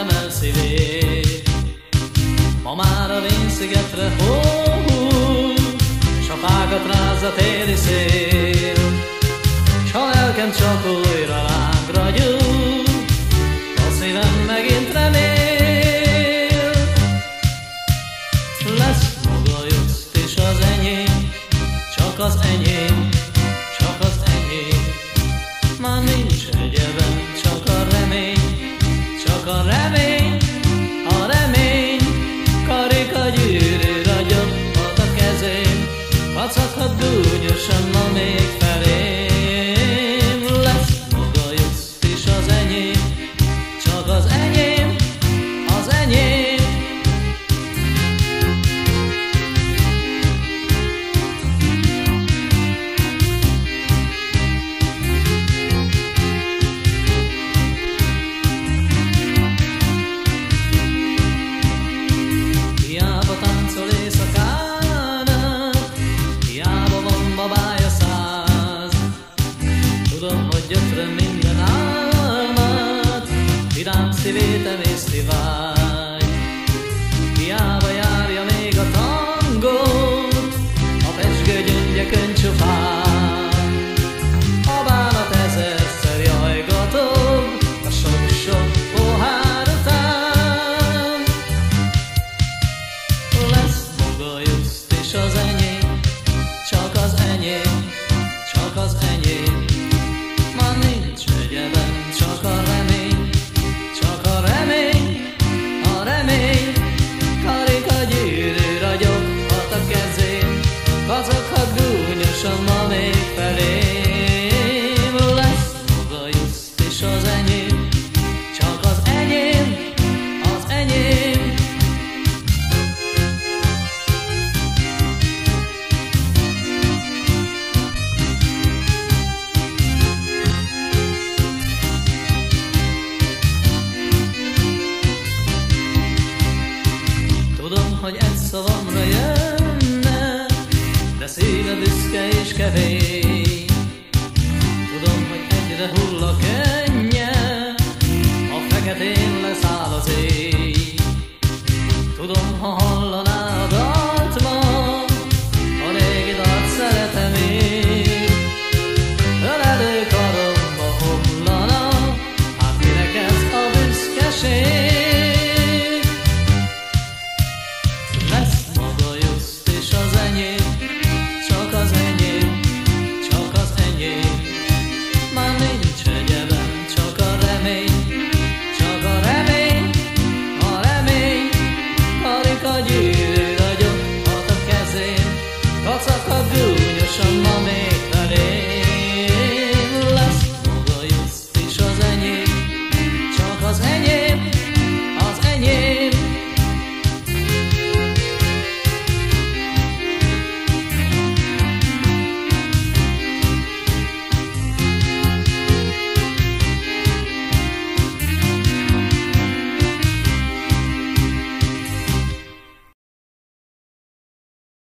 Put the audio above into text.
vettem el szívét. Ma már a vén szigetre, hó, hú, s a fákat rázza téli szét. gyötröm minden álmát, vidám szívét emészti vár. számomra jönne, de szíved büszke és kevés. Tudom, hogy egyre hullak el,